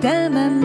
tamam